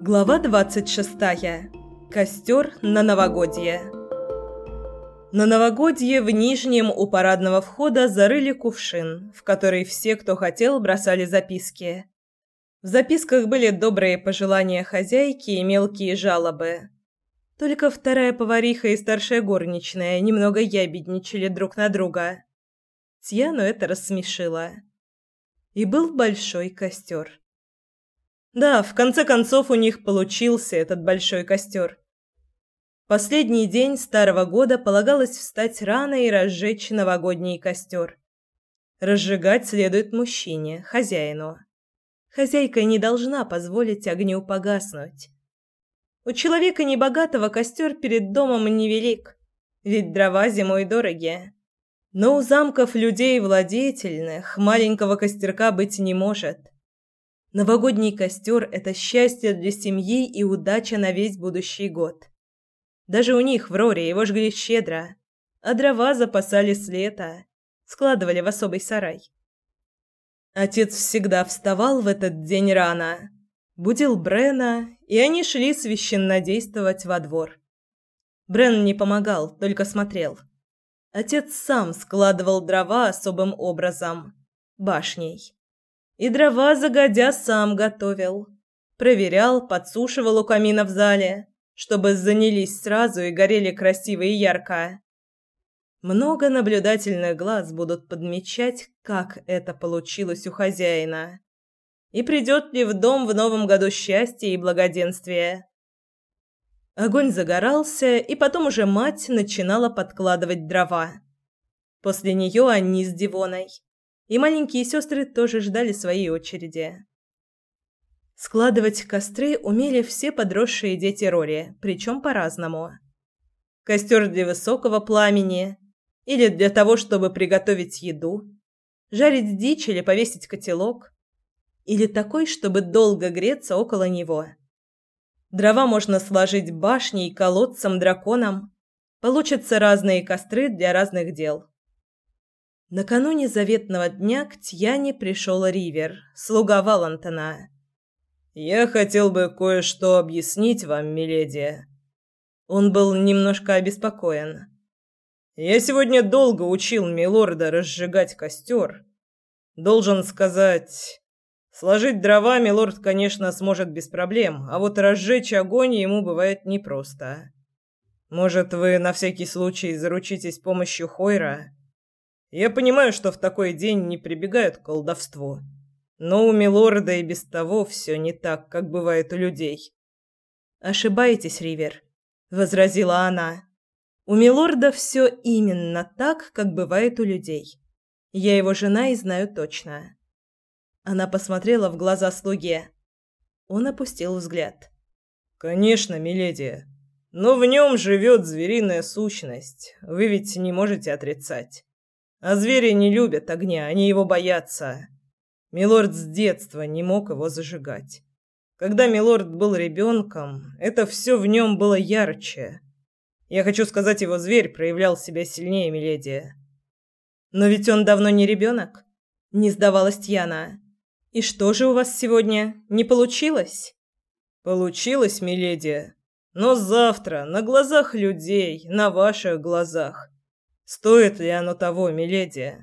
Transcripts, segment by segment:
Глава 26. Костер на новогодье. На новогодье в нижнем у парадного входа зарыли кувшин, в который все, кто хотел, бросали записки. В записках были добрые пожелания хозяйки и мелкие жалобы. Только вторая повариха и старшая горничная немного ябедничали друг на друга. Тьяну это рассмешило. И был большой костер. Да, в конце концов у них получился этот большой костер. Последний день старого года полагалось встать рано и разжечь новогодний костер. Разжигать следует мужчине, хозяину. Хозяйка не должна позволить огню погаснуть. У человека небогатого костер перед домом невелик, ведь дрова зимой дорогие. Но у замков людей владетельных маленького костерка быть не может. Новогодний костер – это счастье для семьи и удача на весь будущий год. Даже у них в Роре его жгли щедро, а дрова запасали с лета, складывали в особый сарай. Отец всегда вставал в этот день рано, будил Брена, и они шли священнодействовать во двор. Брен не помогал, только смотрел. Отец сам складывал дрова особым образом – башней. И дрова загодя сам готовил. Проверял, подсушивал у камина в зале, чтобы занялись сразу и горели красиво и ярко. Много наблюдательных глаз будут подмечать, как это получилось у хозяина. И придет ли в дом в новом году счастье и благоденствие. Огонь загорался, и потом уже мать начинала подкладывать дрова. После нее они с Дивоной и маленькие сестры тоже ждали своей очереди. Складывать костры умели все подросшие дети Рори, причем по-разному. Костер для высокого пламени или для того, чтобы приготовить еду, жарить дичь или повесить котелок, или такой, чтобы долго греться около него. Дрова можно сложить башней, колодцем, драконом. Получатся разные костры для разных дел. Накануне заветного дня к Тьяне пришел Ривер, слуга Валантона. «Я хотел бы кое-что объяснить вам, миледи». Он был немножко обеспокоен. «Я сегодня долго учил милорда разжигать костер. Должен сказать, сложить дрова милорд, конечно, сможет без проблем, а вот разжечь огонь ему бывает непросто. Может, вы на всякий случай заручитесь помощью Хойра?» Я понимаю, что в такой день не прибегают к колдовству. Но у милорда и без того все не так, как бывает у людей. Ошибаетесь, Ривер, возразила она. У милорда все именно так, как бывает у людей. Я его жена и знаю точно. Она посмотрела в глаза слуге. Он опустил взгляд. Конечно, миледи, но в нем живет звериная сущность. Вы ведь не можете отрицать. А звери не любят огня, они его боятся. Милорд с детства не мог его зажигать. Когда Милорд был ребенком, это все в нем было ярче. Я хочу сказать, его зверь проявлял себя сильнее миледи. Но ведь он давно не ребенок. Не сдавалась Тьяна. И что же у вас сегодня? Не получилось? Получилось, миледи. Но завтра, на глазах людей, на ваших глазах, Стоит ли оно того, миледи?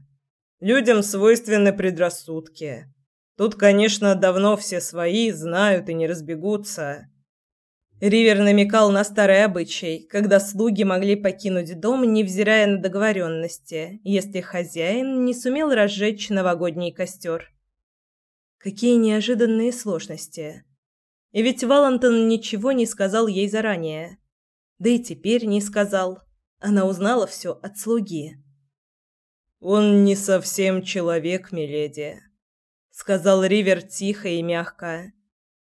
Людям свойственны предрассудки. Тут, конечно, давно все свои знают и не разбегутся. Ривер намекал на старый обычай, когда слуги могли покинуть дом, невзирая на договоренности, если хозяин не сумел разжечь новогодний костер. Какие неожиданные сложности. И ведь Валентон ничего не сказал ей заранее. Да и теперь не сказал. Она узнала все от слуги. «Он не совсем человек, миледи», — сказал Ривер тихо и мягко.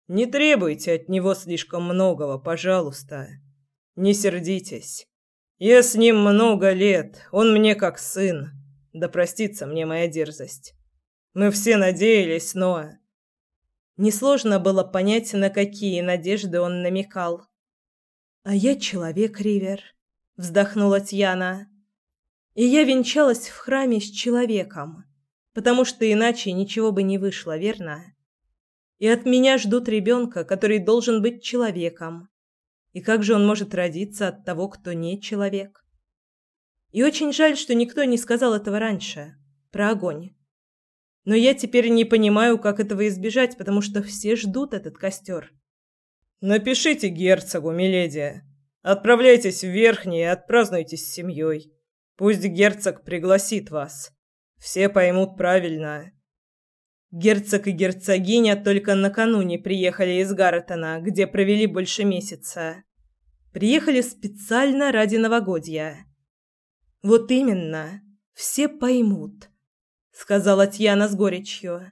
«Не требуйте от него слишком многого, пожалуйста. Не сердитесь. Я с ним много лет, он мне как сын. Да простится мне моя дерзость. Мы все надеялись, но...» Несложно было понять, на какие надежды он намекал. «А я человек, Ривер», вздохнула Тьяна. И я венчалась в храме с человеком, потому что иначе ничего бы не вышло, верно? И от меня ждут ребенка, который должен быть человеком. И как же он может родиться от того, кто не человек? И очень жаль, что никто не сказал этого раньше. Про огонь. Но я теперь не понимаю, как этого избежать, потому что все ждут этот костер. Напишите герцогу, миледи. Отправляйтесь в Верхний и отпразднуйте с семьей. Пусть герцог пригласит вас. Все поймут правильно. Герцог и герцогиня только накануне приехали из Гарретона, где провели больше месяца. Приехали специально ради новогодья. Вот именно, все поймут, сказала Тьяна с горечью.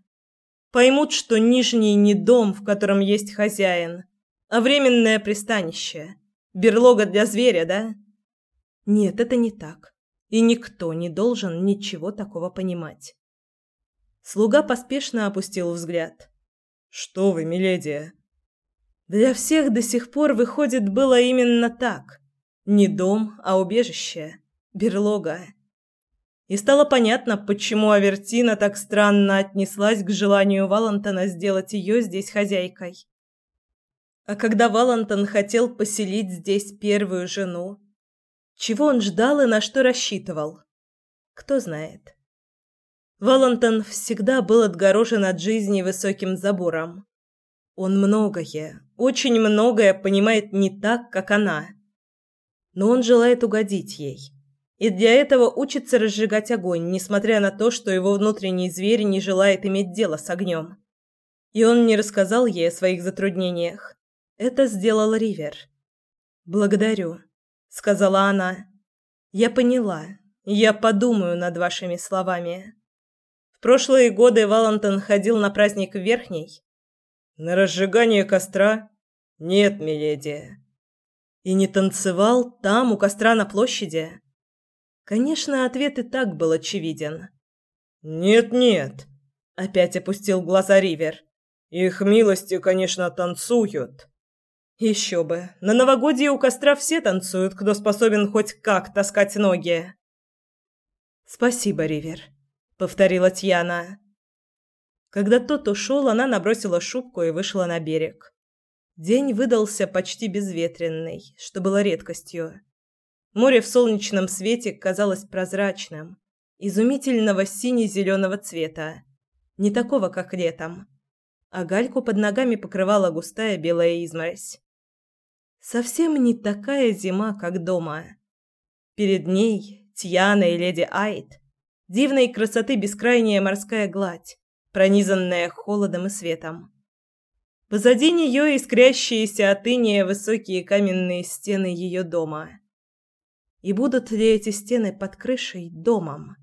Поймут, что Нижний не дом, в котором есть хозяин, а временное пристанище. Берлога для зверя, да? Нет, это не так. И никто не должен ничего такого понимать. Слуга поспешно опустил взгляд. Что вы, миледи? Для всех до сих пор выходит было именно так. Не дом, а убежище, берлога. И стало понятно, почему Авертина так странно отнеслась к желанию Валентона сделать ее здесь хозяйкой. А когда Валентон хотел поселить здесь первую жену, чего он ждал и на что рассчитывал? Кто знает. Валентон всегда был отгорожен от жизни высоким забором. Он многое, очень многое понимает не так, как она. Но он желает угодить ей. И для этого учится разжигать огонь, несмотря на то, что его внутренний зверь не желает иметь дело с огнем. И он не рассказал ей о своих затруднениях. Это сделал Ривер. «Благодарю», — сказала она. «Я поняла. Я подумаю над вашими словами». В прошлые годы Валентон ходил на праздник в Верхней. «На разжигание костра?» «Нет, миледи». «И не танцевал там, у костра на площади?» Конечно, ответ и так был очевиден. «Нет-нет», — опять опустил глаза Ривер. «Их милости, конечно, танцуют». Еще бы. На новогодье у костра все танцуют, кто способен хоть как таскать ноги. Спасибо, Ривер, повторила Тьяна. Когда тот ушел, она набросила шубку и вышла на берег. День выдался почти безветренный, что было редкостью. Море в солнечном свете казалось прозрачным, изумительного сине-зеленого цвета, не такого, как летом. А гальку под ногами покрывала густая белая изморозь. Совсем не такая зима, как дома. Перед ней Тьяна и леди Айт. Дивной красоты бескрайняя морская гладь, пронизанная холодом и светом. Позади нее искрящиеся от иния высокие каменные стены ее дома. И будут ли эти стены под крышей домом?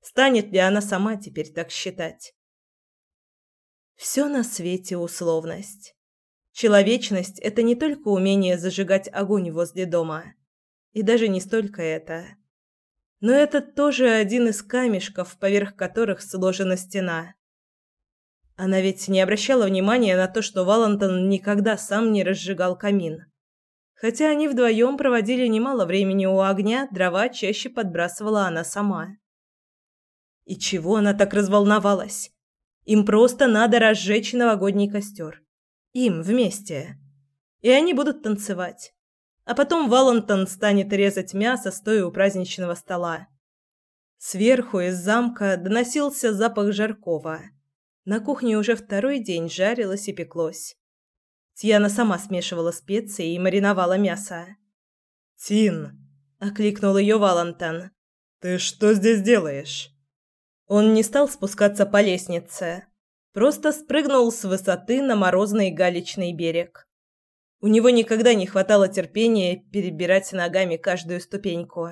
Станет ли она сама теперь так считать? Все на свете условность. Человечность – это не только умение зажигать огонь возле дома. И даже не столько это. Но это тоже один из камешков, поверх которых сложена стена. Она ведь не обращала внимания на то, что Валентон никогда сам не разжигал камин. Хотя они вдвоем проводили немало времени у огня, дрова чаще подбрасывала она сама. И чего она так разволновалась? Им просто надо разжечь новогодний костер. Им вместе. И они будут танцевать. А потом Валентон станет резать мясо, стоя у праздничного стола. Сверху из замка доносился запах жаркого. На кухне уже второй день жарилось и пеклось. Тьяна сама смешивала специи и мариновала мясо. «Тин!» – окликнул ее Валентон. «Ты что здесь делаешь?» Он не стал спускаться по лестнице, Просто спрыгнул с высоты на морозный галечный берег. У него никогда не хватало терпения перебирать ногами каждую ступеньку.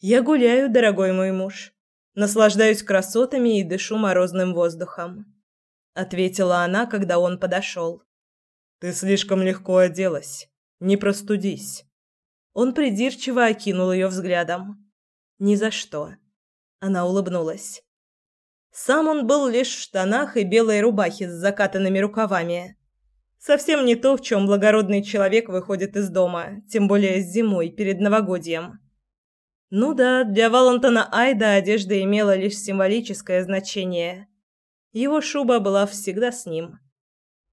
«Я гуляю, дорогой мой муж. Наслаждаюсь красотами и дышу морозным воздухом», — ответила она, когда он подошел. «Ты слишком легко оделась. Не простудись». Он придирчиво окинул ее взглядом. «Ни за что». Она улыбнулась. Сам он был лишь в штанах и белой рубахе с закатанными рукавами. Совсем не то, в чем благородный человек выходит из дома, тем более зимой, перед новогодьем. Ну да, для Валентона Айда одежда имела лишь символическое значение. Его шуба была всегда с ним.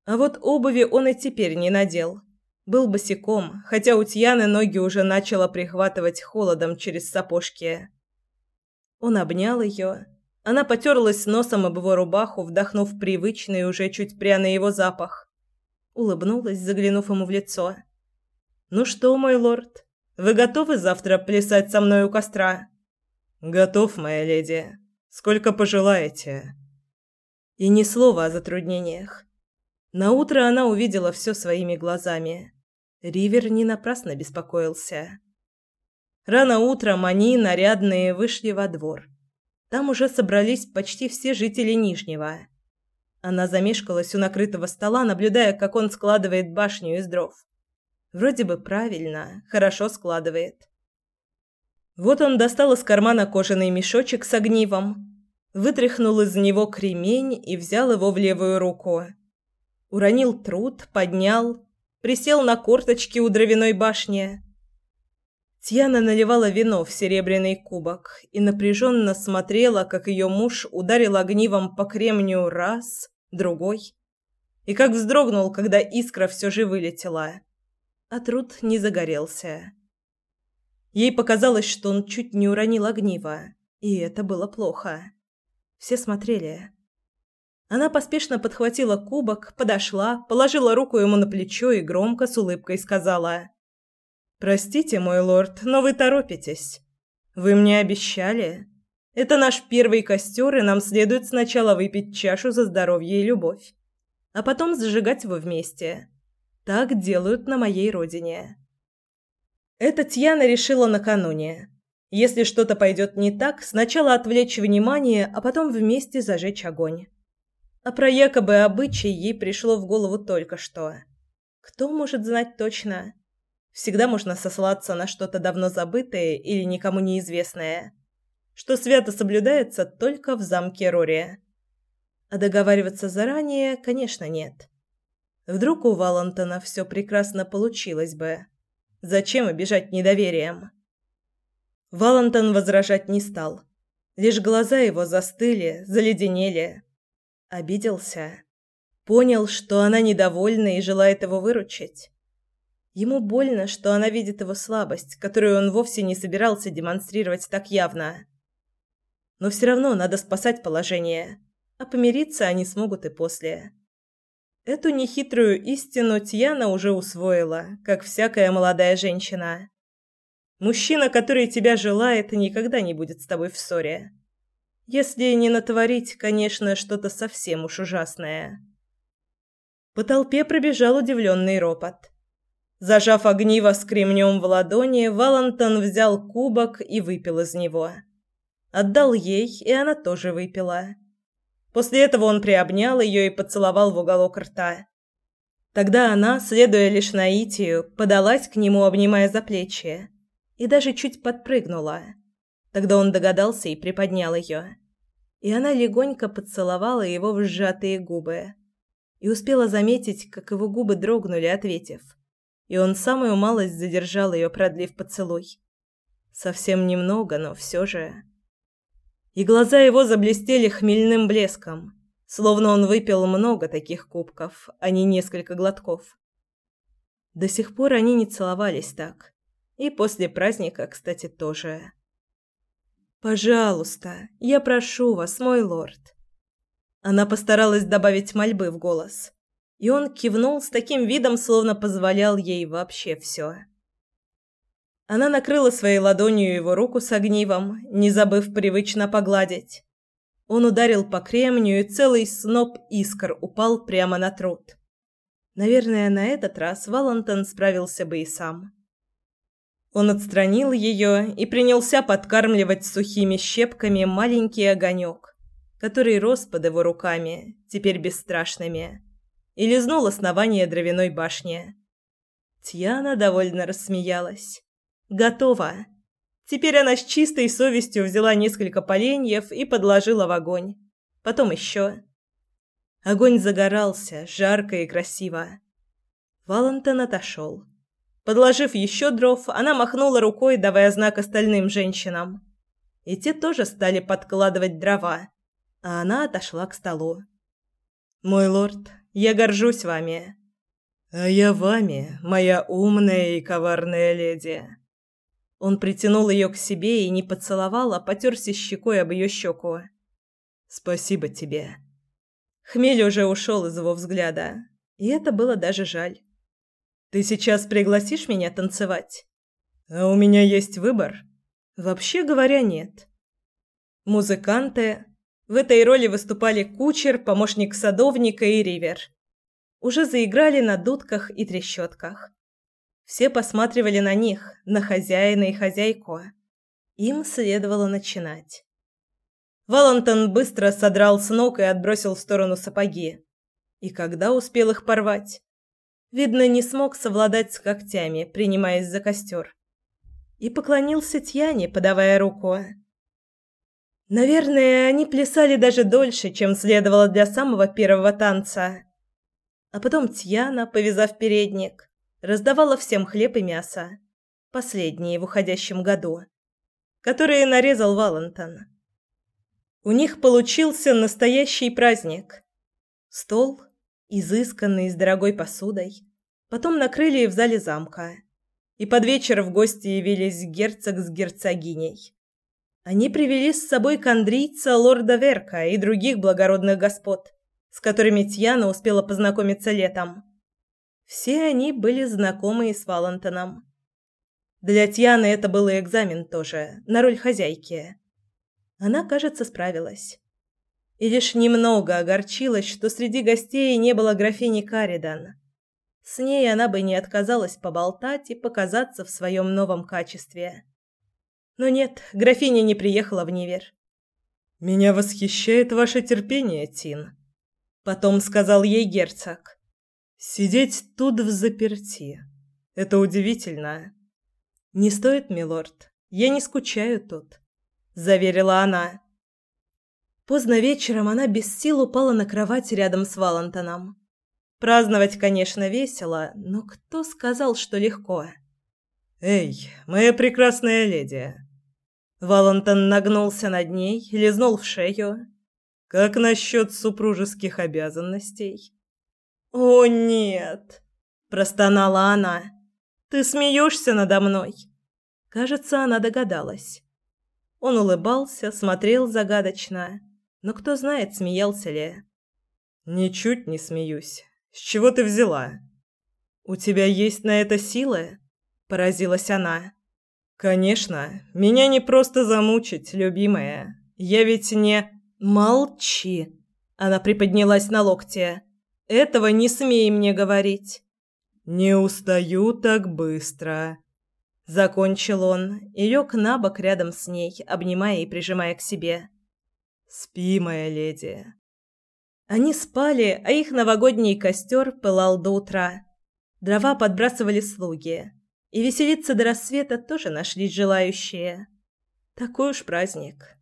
А вот обуви он и теперь не надел. Был босиком, хотя у Тьяны ноги уже начало прихватывать холодом через сапожки. Он обнял ее. Она потерлась носом об его рубаху, вдохнув привычный, уже чуть пряный его запах. Улыбнулась, заглянув ему в лицо. «Ну что, мой лорд, вы готовы завтра плясать со мной у костра?» «Готов, моя леди. Сколько пожелаете». И ни слова о затруднениях. На утро она увидела все своими глазами. Ривер не напрасно беспокоился. Рано утром они, нарядные, вышли во двор. Там уже собрались почти все жители Нижнего. Она замешкалась у накрытого стола, наблюдая, как он складывает башню из дров. Вроде бы правильно, хорошо складывает. Вот он достал из кармана кожаный мешочек с огнивом, вытряхнул из него кремень и взял его в левую руку. Уронил труд, поднял, присел на корточки у дровяной башни. Тьяна наливала вино в серебряный кубок и напряженно смотрела, как ее муж ударил огнивом по кремню раз, другой, и как вздрогнул, когда искра все же вылетела, а труд не загорелся. Ей показалось, что он чуть не уронил огниво, и это было плохо. Все смотрели. Она поспешно подхватила кубок, подошла, положила руку ему на плечо и громко с улыбкой сказала: "Простите, мой лорд, но вы торопитесь. Вы мне обещали. Это наш первый костер, и нам следует сначала выпить чашу за здоровье и любовь, а потом зажигать его вместе. Так делают на моей родине". Это Тьяна решила накануне. Если что-то пойдет не так, сначала отвлечь внимание, а потом вместе зажечь огонь. А про якобы обычай ей пришло в голову только что. Кто может знать точно? Всегда можно сослаться на что-то давно забытое или никому неизвестное, что свято соблюдается только в замке Рори. А договариваться заранее, конечно, нет. Вдруг у Валентона все прекрасно получилось бы. Зачем обижать недоверием? Валентон возражать не стал. Лишь глаза его застыли, заледенели. Обиделся. Понял, что она недовольна и желает его выручить. Ему больно, что она видит его слабость, которую он вовсе не собирался демонстрировать так явно. Но все равно надо спасать положение, а помириться они смогут и после. Эту нехитрую истину Тьяна уже усвоила, как всякая молодая женщина. Мужчина, который тебя желает, никогда не будет с тобой в ссоре. Если не натворить, конечно, что-то совсем уж ужасное. По толпе пробежал удивленный ропот. Зажав огниво с кремнем в ладони, Валентон взял кубок и выпил из него. Отдал ей, и она тоже выпила. После этого он приобнял ее и поцеловал в уголок рта. Тогда она, следуя лишь наитию, подалась к нему, обнимая за плечи, и даже чуть подпрыгнула. Тогда он догадался и приподнял ее и она легонько поцеловала его в сжатые губы. И успела заметить, как его губы дрогнули, ответив. И он самую малость задержал ее, продлив поцелуй. Совсем немного, но все же. И глаза его заблестели хмельным блеском, словно он выпил много таких кубков, а не несколько глотков. До сих пор они не целовались так. И после праздника, кстати, тоже. Пожалуйста, я прошу вас, мой лорд. Она постаралась добавить мольбы в голос, и он кивнул с таким видом, словно позволял ей вообще все. Она накрыла своей ладонью его руку с огнивом, не забыв привычно погладить. Он ударил по кремню, и целый сноп искр упал прямо на труд. Наверное, на этот раз Валентон справился бы и сам. Он отстранил ее и принялся подкармливать сухими щепками маленький огонек, который рос под его руками, теперь бесстрашными, и лизнул основание дровяной башни. Тьяна довольно рассмеялась. «Готово!» Теперь она с чистой совестью взяла несколько поленьев и подложила в огонь. Потом еще. Огонь загорался, жарко и красиво. Валентон отошел. Подложив еще дров, она махнула рукой, давая знак остальным женщинам. И те тоже стали подкладывать дрова, а она отошла к столу. Мой лорд, я горжусь вами. А я вами, моя умная и коварная леди. Он притянул ее к себе и не поцеловал, а потерся щекой об ее щеку. Спасибо тебе. Хмель уже ушел из его взгляда, и это было даже жаль. Ты сейчас пригласишь меня танцевать? А у меня есть выбор? Вообще говоря, нет. Музыканты в этой роли выступали кучер, помощник садовника и ривер. Уже заиграли на дудках и трещотках. Все посматривали на них, на хозяина и хозяйку. Им следовало начинать. Валентон быстро содрал с ног и отбросил в сторону сапоги. И когда успел их порвать? Видно, не смог совладать с когтями, принимаясь за костер. И поклонился Тьяне, подавая руку. Наверное, они плясали даже дольше, чем следовало для самого первого танца. А потом Тьяна, повязав передник, раздавала всем хлеб и мясо, последние в уходящем году, которые нарезал Валентон. У них получился настоящий праздник. Стол, изысканный с дорогой посудой, потом накрыли в зале замка. И под вечер в гости явились герцог с герцогиней. Они привели с собой кандрийца лорда Верка и других благородных господ, с которыми Тьяна успела познакомиться летом. Все они были знакомы с Валентоном. Для Тьяны это был и экзамен тоже, на роль хозяйки. Она, кажется, справилась. И лишь немного огорчилась, что среди гостей не было графини Каридан. С ней она бы не отказалась поболтать и показаться в своем новом качестве. Но нет, графиня не приехала в Невер. «Меня восхищает ваше терпение, Тин», — потом сказал ей герцог. «Сидеть тут в заперти. Это удивительно». «Не стоит, милорд. Я не скучаю тут», — заверила она. Поздно вечером она без сил упала на кровать рядом с Валентоном. Праздновать, конечно, весело, но кто сказал, что легко? «Эй, моя прекрасная леди!» Валентон нагнулся над ней, лизнул в шею. «Как насчет супружеских обязанностей?» «О, нет!» – простонала она. «Ты смеешься надо мной?» Кажется, она догадалась. Он улыбался, смотрел загадочно. Но кто знает, смеялся ли. «Ничуть не смеюсь. С чего ты взяла?» «У тебя есть на это силы?» – поразилась она. «Конечно. Меня не просто замучить, любимая. Я ведь не...» «Молчи!» Она приподнялась на локте. «Этого не смей мне говорить». «Не устаю так быстро», — закончил он и лег на бок рядом с ней, обнимая и прижимая к себе. «Спи, моя леди». Они спали, а их новогодний костер пылал до утра. Дрова подбрасывали слуги. И веселиться до рассвета тоже нашлись желающие. Такой уж праздник.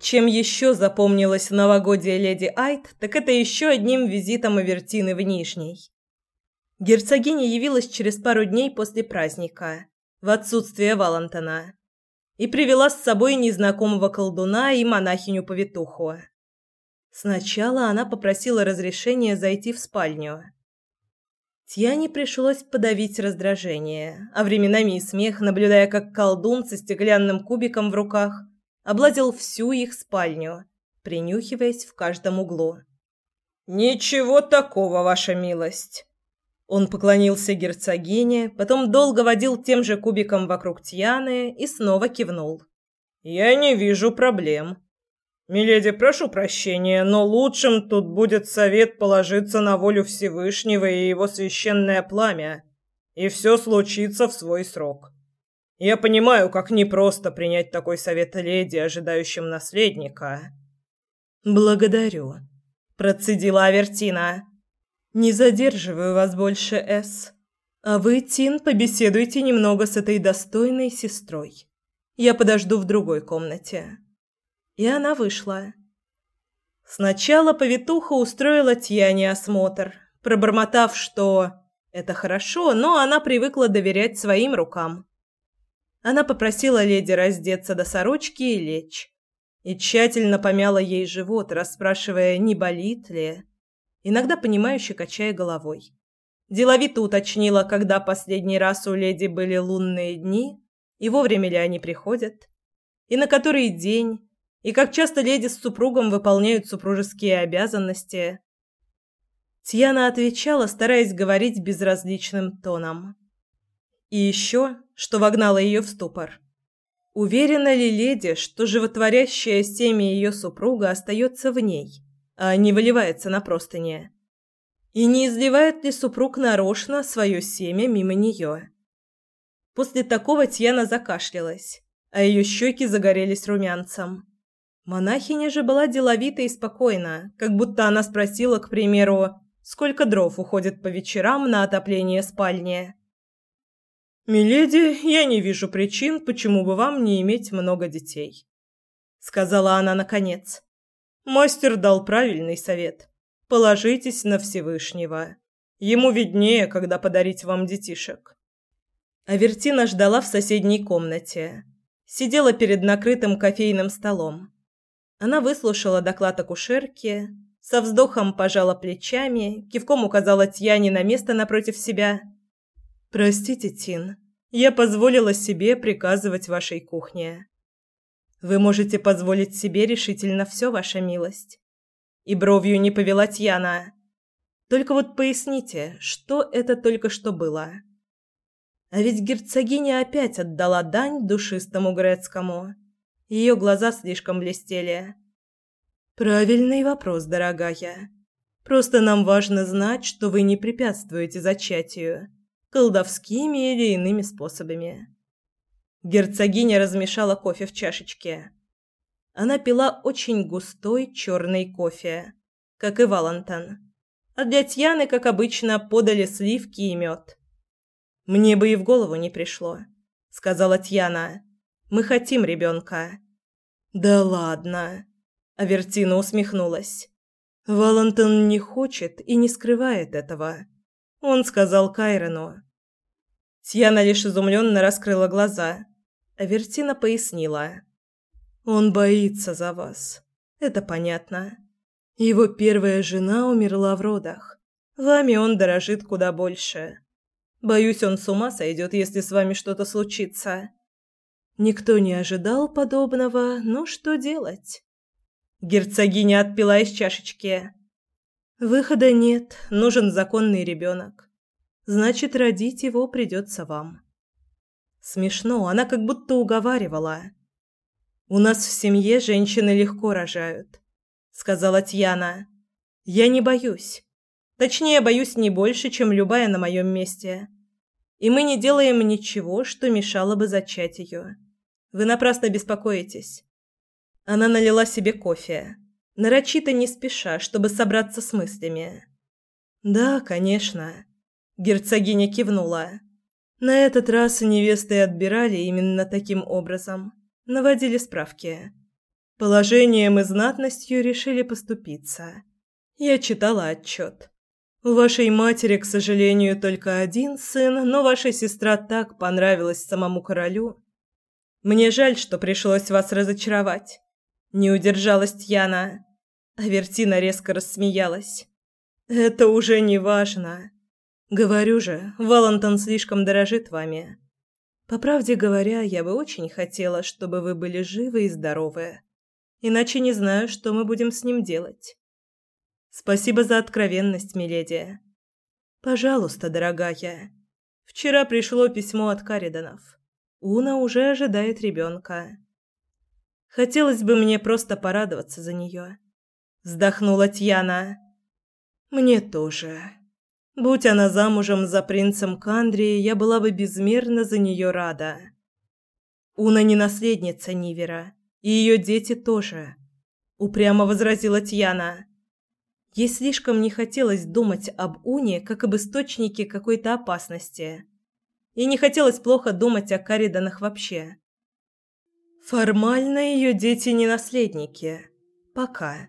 Чем еще запомнилось новогодие леди Айт, так это еще одним визитом Авертины в Нижний. Герцогиня явилась через пару дней после праздника, в отсутствие Валентона, и привела с собой незнакомого колдуна и монахиню-повитуху. Сначала она попросила разрешения зайти в спальню. Тьяне пришлось подавить раздражение, а временами и смех, наблюдая, как колдун со стеклянным кубиком в руках облазил всю их спальню, принюхиваясь в каждом углу. «Ничего такого, ваша милость!» Он поклонился герцогине, потом долго водил тем же кубиком вокруг Тьяны и снова кивнул. «Я не вижу проблем. «Миледи, прошу прощения, но лучшим тут будет совет положиться на волю Всевышнего и его священное пламя, и все случится в свой срок. Я понимаю, как непросто принять такой совет леди, ожидающим наследника». «Благодарю», – процедила Авертина. «Не задерживаю вас больше, С. А вы, Тин, побеседуйте немного с этой достойной сестрой. Я подожду в другой комнате». И она вышла. Сначала повитуха устроила Тьяне осмотр, пробормотав, что это хорошо, но она привыкла доверять своим рукам. Она попросила леди раздеться до сорочки и лечь. и тщательно помяла ей живот, расспрашивая, не болит ли, иногда понимающе качая головой. Деловито уточнила, когда последний раз у леди были лунные дни и вовремя ли они приходят, и на который день, и как часто леди с супругом выполняют супружеские обязанности. Тьяна отвечала, стараясь говорить безразличным тоном. И еще, что вогнало ее в ступор. Уверена ли леди, что животворящее семя ее супруга остается в ней, а не выливается на простыни? И не изливает ли супруг нарочно свое семя мимо нее? После такого Тьяна закашлялась, а ее щеки загорелись румянцем. Монахиня же была деловита и спокойна, как будто она спросила, к примеру, сколько дров уходит по вечерам на отопление спальни. «Миледи, я не вижу причин, почему бы вам не иметь много детей», — сказала она наконец. Мастер дал правильный совет. Положитесь на Всевышнего. Ему виднее, когда подарить вам детишек. Авертина ждала в соседней комнате. Сидела перед накрытым кофейным столом. Она выслушала доклад акушерки, со вздохом пожала плечами, кивком указала Тьяне на место напротив себя. «Простите, Тин, я позволила себе приказывать вашей кухне. Вы можете позволить себе решительно все, ваша милость. И бровью не повела Тьяна. Только вот поясните, что это только что было? А ведь герцогиня опять отдала дань душистому Грецкому. Ее глаза слишком блестели. Правильный вопрос, дорогая. Просто нам важно знать, что вы не препятствуете зачатию колдовскими или иными способами. Герцогиня размешала кофе в чашечке. Она пила очень густой черный кофе, как и Валентон. А для Тьяны, как обычно, подали сливки и мед. «Мне бы и в голову не пришло», — сказала Тьяна. «Мы хотим ребенка». «Да ладно», — Авертина усмехнулась. «Валентон не хочет и не скрывает этого». Он сказал Кайрену. Тьяна лишь изумленно раскрыла глаза. Авертина пояснила. Он боится за вас. Это понятно. Его первая жена умерла в родах. Вами он дорожит куда больше. Боюсь, он с ума сойдет, если с вами что-то случится. Никто не ожидал подобного, но что делать? Герцогиня отпила из чашечки. Выхода нет, нужен законный ребенок. Значит, родить его придется вам. Смешно, она как будто уговаривала. У нас в семье женщины легко рожают, сказала Тьяна. Я не боюсь. Точнее, боюсь не больше, чем любая на моем месте. И мы не делаем ничего, что мешало бы зачать ее. Вы напрасно беспокоитесь. Она налила себе кофе, нарочито не спеша, чтобы собраться с мыслями. Да, конечно. Герцогиня кивнула. На этот раз невесты отбирали именно таким образом наводили справки. Положением и знатностью решили поступиться. Я читала отчет. У вашей матери, к сожалению, только один сын, но ваша сестра так понравилась самому королю. Мне жаль, что пришлось вас разочаровать. Не удержалась Яна. Авертина резко рассмеялась. Это уже не важно. Говорю же, Валентон слишком дорожит вами. По правде говоря, я бы очень хотела, чтобы вы были живы и здоровы. Иначе не знаю, что мы будем с ним делать. Спасибо за откровенность, миледи. Пожалуйста, дорогая. Вчера пришло письмо от Кариданов. Уна уже ожидает ребенка. Хотелось бы мне просто порадоваться за нее. Вздохнула Тьяна. Мне тоже. Будь она замужем за принцем Кандри, я была бы безмерно за нее рада. Уна не наследница Нивера, и ее дети тоже, упрямо возразила Тьяна. Ей слишком не хотелось думать об Уне как об источнике какой-то опасности. И не хотелось плохо думать о Кариданах вообще. Формально ее дети не наследники. Пока.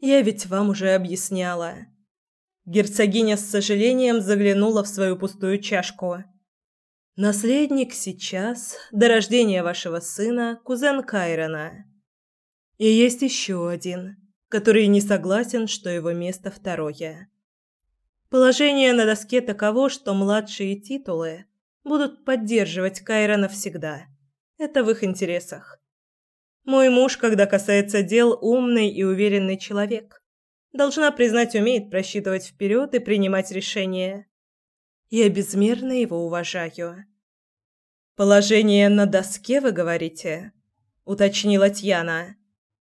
Я ведь вам уже объясняла. Герцогиня с сожалением заглянула в свою пустую чашку. Наследник сейчас, до рождения вашего сына, кузен Кайрона. И есть еще один, который не согласен, что его место второе. Положение на доске таково, что младшие титулы будут поддерживать Кайра навсегда. Это в их интересах. Мой муж, когда касается дел, умный и уверенный человек. Должна признать, умеет просчитывать вперед и принимать решения. Я безмерно его уважаю. «Положение на доске, вы говорите?» – уточнила Тьяна.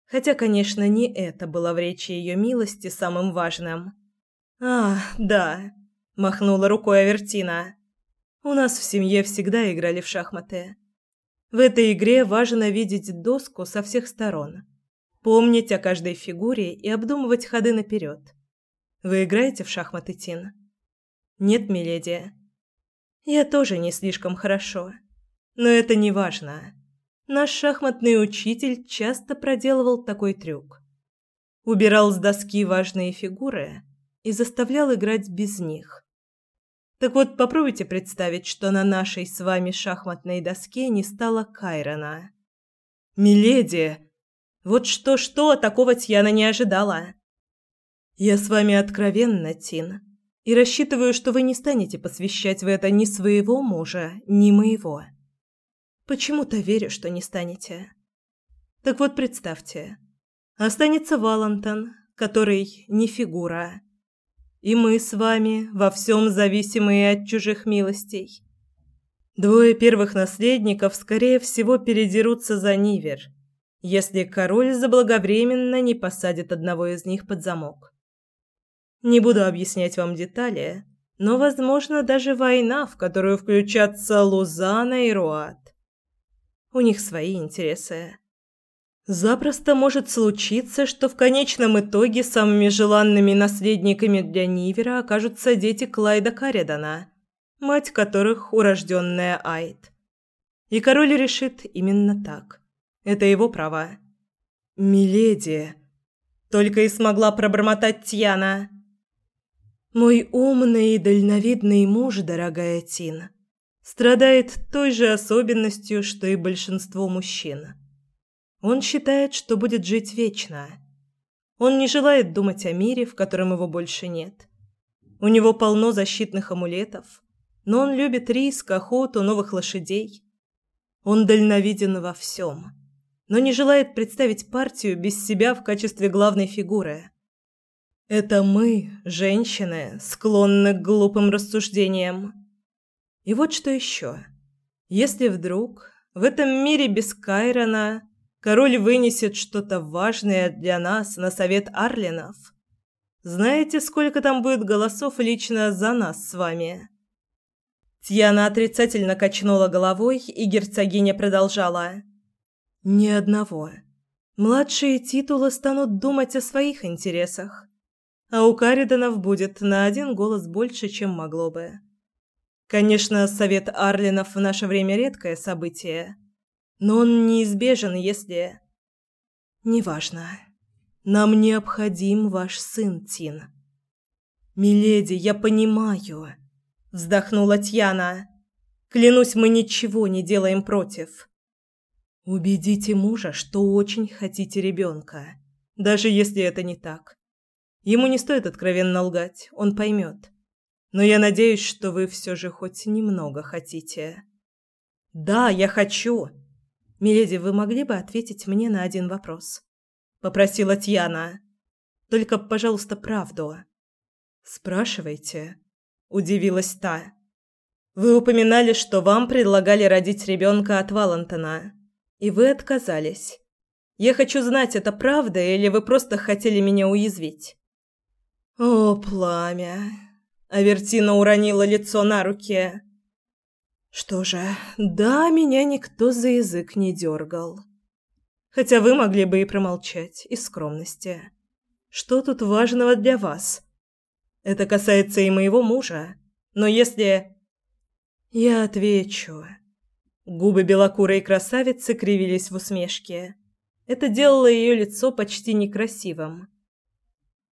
Хотя, конечно, не это было в речи ее милости самым важным. «А, да», – махнула рукой Авертина. «У нас в семье всегда играли в шахматы. В этой игре важно видеть доску со всех сторон, помнить о каждой фигуре и обдумывать ходы наперед. Вы играете в шахматы, Тин?» «Нет, миледи». «Я тоже не слишком хорошо. Но это не важно. Наш шахматный учитель часто проделывал такой трюк. Убирал с доски важные фигуры и заставлял играть без них. Так вот, попробуйте представить, что на нашей с вами шахматной доске не стало Кайрона. «Миледи!» Вот что-что, такого Тьяна не ожидала. «Я с вами откровенна, Тин, и рассчитываю, что вы не станете посвящать в это ни своего мужа, ни моего». Почему-то верю, что не станете. Так вот, представьте. Останется Валентон, который не фигура. И мы с вами, во всем зависимые от чужих милостей. Двое первых наследников, скорее всего, передерутся за Нивер, если король заблаговременно не посадит одного из них под замок. Не буду объяснять вам детали, но, возможно, даже война, в которую включатся Лузана и Руат. У них свои интересы. Запросто может случиться, что в конечном итоге самыми желанными наследниками для Нивера окажутся дети Клайда Каредана, мать которых урожденная Айд. И король решит именно так. Это его право. «Миледи!» Только и смогла пробормотать Тьяна. «Мой умный и дальновидный муж, дорогая Тин, страдает той же особенностью, что и большинство мужчин. Он считает, что будет жить вечно. Он не желает думать о мире, в котором его больше нет. У него полно защитных амулетов, но он любит риск, охоту, новых лошадей. Он дальновиден во всем, но не желает представить партию без себя в качестве главной фигуры. Это мы, женщины, склонны к глупым рассуждениям. И вот что еще. Если вдруг в этом мире без Кайрона король вынесет что-то важное для нас на совет Арлинов, знаете, сколько там будет голосов лично за нас с вами?» Тьяна отрицательно качнула головой, и герцогиня продолжала. «Ни одного. Младшие титулы станут думать о своих интересах, а у Кариданов будет на один голос больше, чем могло бы. Конечно, совет Арлинов в наше время редкое событие, но он неизбежен, если... Неважно. Нам необходим ваш сын, Тин. Миледи, я понимаю, вздохнула Тьяна. Клянусь, мы ничего не делаем против. Убедите мужа, что очень хотите ребенка, даже если это не так. Ему не стоит откровенно лгать, он поймет. Но я надеюсь, что вы все же хоть немного хотите. Да, я хочу. Миледи, вы могли бы ответить мне на один вопрос? Попросила Тьяна. Только, пожалуйста, правду. Спрашивайте. Удивилась та. Вы упоминали, что вам предлагали родить ребенка от Валентона, и вы отказались. Я хочу знать, это правда или вы просто хотели меня уязвить? О, пламя. Авертина уронила лицо на руки. Что же, да, меня никто за язык не дергал. Хотя вы могли бы и промолчать, из скромности. Что тут важного для вас? Это касается и моего мужа. Но если... Я отвечу. Губы белокурой красавицы кривились в усмешке. Это делало ее лицо почти некрасивым.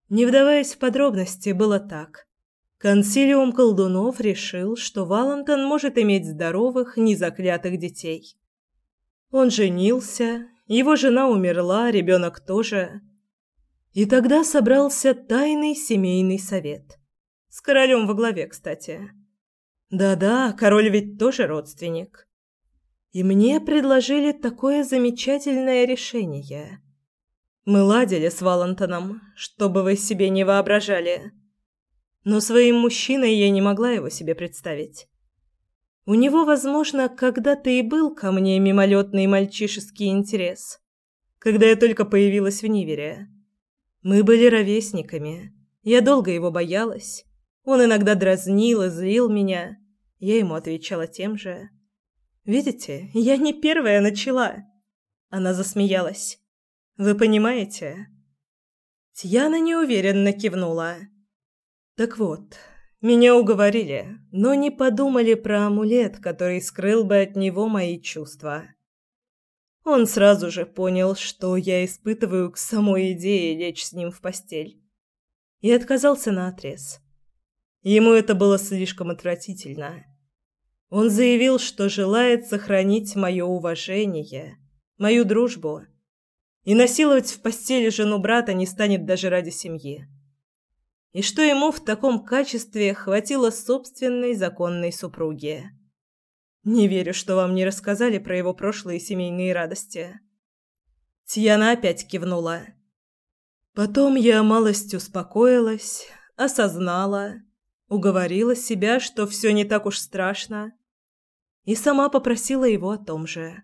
Не вдаваясь в подробности, было так. Консилиум колдунов решил, что Валентон может иметь здоровых, незаклятых детей. Он женился, Его жена умерла, ребенок тоже. И тогда собрался тайный семейный совет. С королем во главе, кстати. Да-да, король ведь тоже родственник. И мне предложили такое замечательное решение. Мы ладили с Валентоном, чтобы вы себе не воображали. Но своим мужчиной я не могла его себе представить. У него, возможно, когда-то и был ко мне мимолетный мальчишеский интерес, когда я только появилась в Нивере. Мы были ровесниками. Я долго его боялась. Он иногда дразнил и злил меня. Я ему отвечала тем же. «Видите, я не первая начала». Она засмеялась. «Вы понимаете?» Тьяна неуверенно кивнула. «Так вот, меня уговорили, но не подумали про амулет, который скрыл бы от него мои чувства. Он сразу же понял, что я испытываю к самой идее лечь с ним в постель. И отказался наотрез. Ему это было слишком отвратительно. Он заявил, что желает сохранить мое уважение, мою дружбу. И насиловать в постели жену брата не станет даже ради семьи и что ему в таком качестве хватило собственной законной супруги. Не верю, что вам не рассказали про его прошлые семейные радости. Тьяна опять кивнула. Потом я малость успокоилась, осознала, уговорила себя, что все не так уж страшно, и сама попросила его о том же.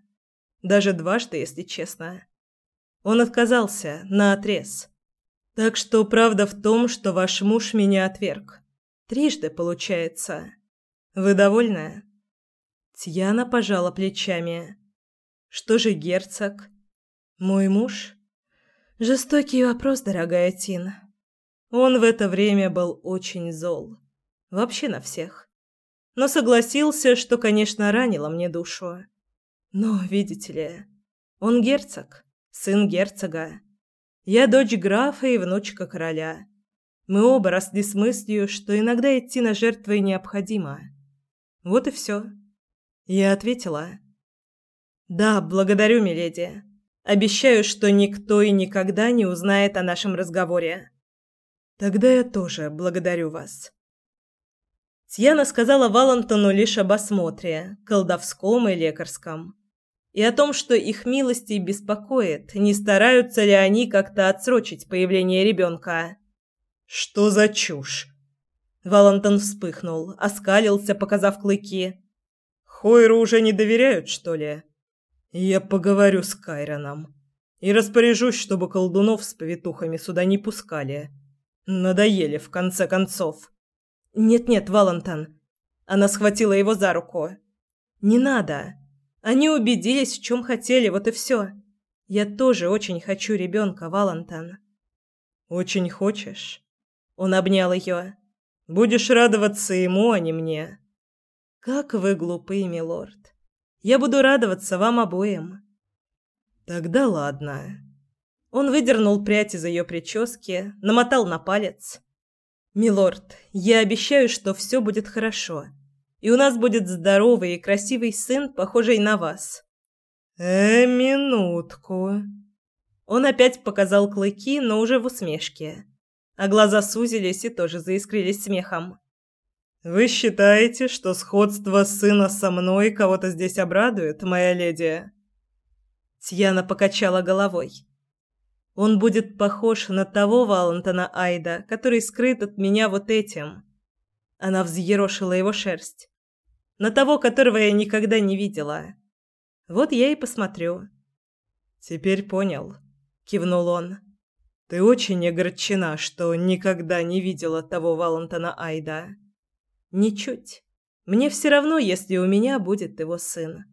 Даже дважды, если честно. Он отказался наотрез. Так что правда в том, что ваш муж меня отверг. Трижды получается. Вы довольны? Тьяна пожала плечами. Что же герцог? Мой муж? Жестокий вопрос, дорогая Тин. Он в это время был очень зол. Вообще на всех. Но согласился, что, конечно, ранило мне душу. Но, видите ли, он герцог, сын герцога. Я дочь графа и внучка короля. Мы оба росли с мыслью, что иногда идти на жертвы необходимо. Вот и все. Я ответила. «Да, благодарю, миледи. Обещаю, что никто и никогда не узнает о нашем разговоре». «Тогда я тоже благодарю вас». Тьяна сказала Валантону лишь об осмотре, колдовском и лекарском и о том, что их милости беспокоит, не стараются ли они как-то отсрочить появление ребенка. «Что за чушь?» Валентон вспыхнул, оскалился, показав клыки. «Хойру уже не доверяют, что ли?» «Я поговорю с Кайроном и распоряжусь, чтобы колдунов с повитухами сюда не пускали. Надоели, в конце концов». «Нет-нет, Валентон». Она схватила его за руку. «Не надо. Они убедились, в чем хотели, вот и все. Я тоже очень хочу ребенка, Валентан. Очень хочешь? Он обнял ее. Будешь радоваться ему, а не мне. Как вы глупы, милорд. Я буду радоваться вам обоим. Тогда ладно. Он выдернул прядь из ее прически, намотал на палец. Милорд, я обещаю, что все будет хорошо и у нас будет здоровый и красивый сын, похожий на вас». «Э, минутку». Он опять показал клыки, но уже в усмешке. А глаза сузились и тоже заискрились смехом. «Вы считаете, что сходство сына со мной кого-то здесь обрадует, моя леди?» Тьяна покачала головой. «Он будет похож на того Валентона Айда, который скрыт от меня вот этим». Она взъерошила его шерсть. На того, которого я никогда не видела. Вот я и посмотрю. Теперь понял, кивнул он. Ты очень огорчена, что никогда не видела того Валентона Айда. Ничуть. Мне все равно, если у меня будет его сын.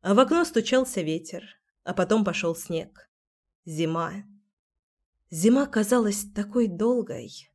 А в окно стучался ветер, а потом пошел снег. Зима. Зима казалась такой долгой.